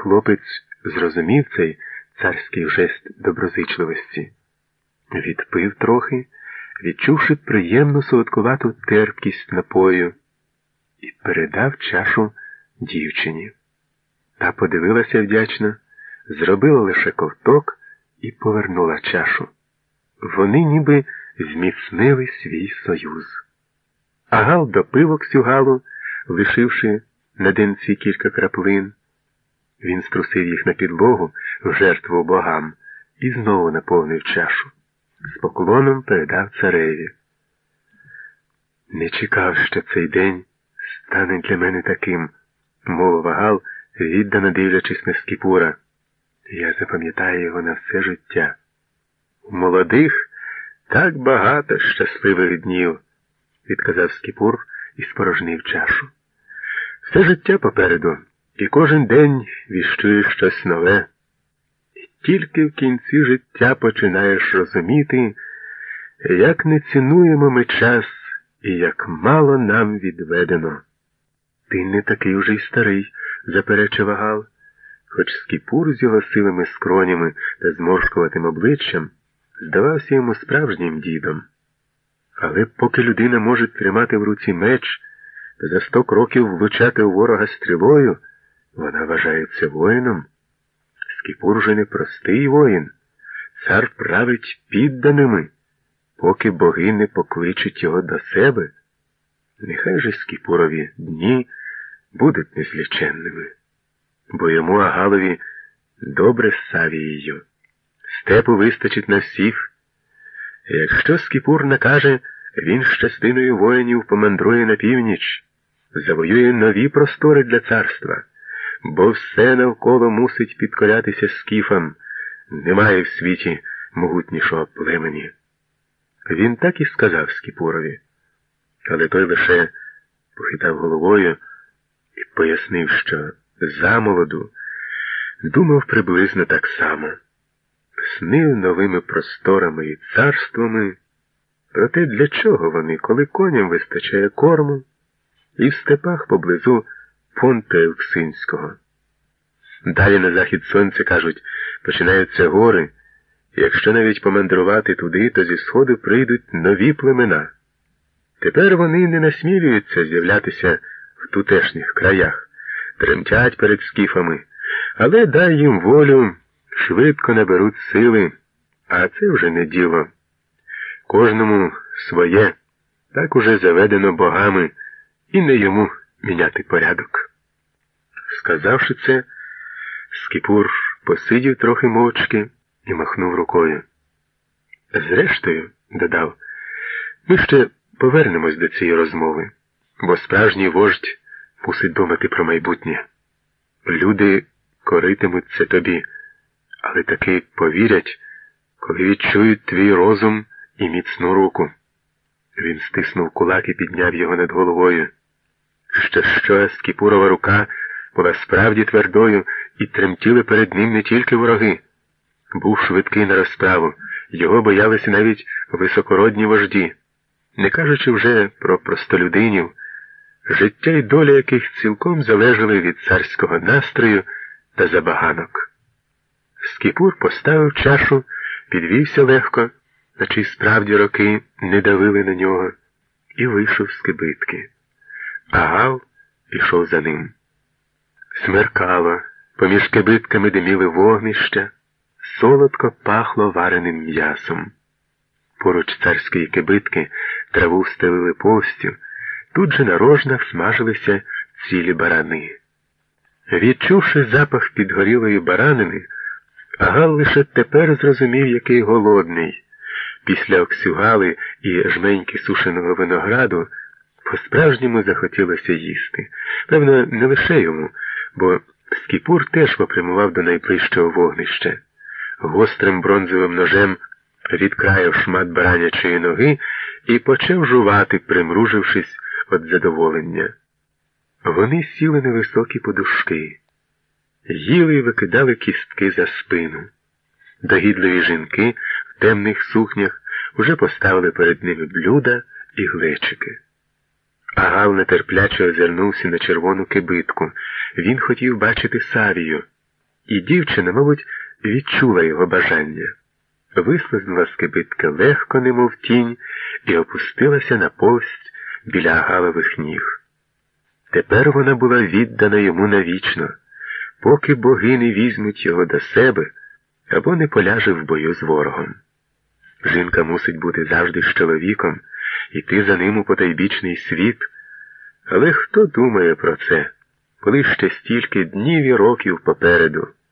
Хлопець зрозумів цей царський жест доброзичливості. Відпив трохи, відчувши приємну солодкувату терпкість напою, і передав чашу дівчині. Та подивилася вдячно, зробила лише ковток і повернула чашу. Вони ніби зміцнили свій союз. А Гал допив Оксюгалу, лишивши на денці кілька краплин. Він струсив їх на підлогу в жертву богам і знову наповнив чашу. З поклоном передав цареві. Не чекав, що цей день стане для мене таким, мовив Гал, віддано дивлячись на Скіпура. Я запам'ятаю його на все життя. У молодих так багато щасливих днів, відказав Скіпур і спорожнив чашу. Все життя попереду, і кожен день віщує щось нове. І тільки в кінці життя починаєш розуміти, як не цінуємо ми час і як мало нам відведено. Ти не такий уже й старий, заперечив Гал, хоч Скіпур з його силими скронями та зморшкуватим обличчям здавався йому справжнім дідом. Але поки людина може тримати в руці меч та за сто кроків влучати у ворога стрілою, вона вважається воїном. Скіпур же не простий воїн. Цар править підданими, поки боги не покличуть його до себе. Нехай же Скіпурові дні будуть незліченними, бо йому Агалові добре з Савією. Степу вистачить на всіх. Якщо Скіпур накаже, він з частиною воїнів помандрує на північ, завоює нові простори для царства, бо все навколо мусить підкорятися скіфам. Немає в світі могутнішого племені. Він так і сказав Скіпурові, але той лише похитав головою і пояснив, що замолоду думав приблизно так само снив новими просторами і царствами. Проте для чого вони, коли коням вистачає корму, і в степах поблизу Понта Елксинського? Далі на захід сонця, кажуть, починаються гори, і якщо навіть помандрувати туди, то зі сходу прийдуть нові племена. Тепер вони не насмілюються з'являтися в тутешніх краях, тремтять перед скіфами, але дай їм волю швидко наберуть сили, а це вже не діло. Кожному своє, так уже заведено богами, і не йому міняти порядок. Сказавши це, Скіпур посидів трохи мовчки і махнув рукою. Зрештою, додав, ми ще повернемось до цієї розмови, бо справжній вождь мусить думати про майбутнє. Люди коритимуться тобі але таки повірять, коли відчують твій розум і міцну руку. Він стиснув кулак і підняв його над головою. Що що Скіпурова рука була справді твердою, і тремтіли перед ним не тільки вороги. Був швидкий на розправу, його боялися навіть високородні вожді, не кажучи вже про простолюдинів, життя й доля яких цілком залежали від царського настрою та забаганок. Скіпур поставив чашу, підвівся легко, наче й справді роки не давили на нього, і вийшов з кибитки. А Гал пішов за ним. Смеркало, поміж кибитками диміли вогнища, солодко пахло вареним м'ясом. Поруч царської кибитки траву стелили повстю, тут же на рожнах смажилися цілі барани. Відчувши запах підгорілої баранини, Гал лише тепер зрозумів, який голодний. Після оксюгали і жменьки сушеного винограду по-справжньому захотілося їсти. Певно, не лише йому, бо Скіпур теж попрямував до найближчого вогнища. Гострим бронзовим ножем відкраяв шмат баранячої ноги і почав жувати, примружившись від задоволення. Вони сіли на високі подушки їли і викидали кістки за спину. Догідливі жінки в темних сукнях уже поставили перед ними блюда і глечики. Агал нетерпляче озирнувся на червону кибитку. Він хотів бачити Савію. І дівчина, мабуть, відчула його бажання. Вислизнула з кибитки легко, немов тінь, і опустилася на повсть біля галових ніг. Тепер вона була віддана йому навічно, поки боги не візьмуть його до себе або не поляже в бою з ворогом. Жінка мусить бути завжди з чоловіком, іти за ним у потайбічний світ. Але хто думає про це, коли ще стільки днів і років попереду?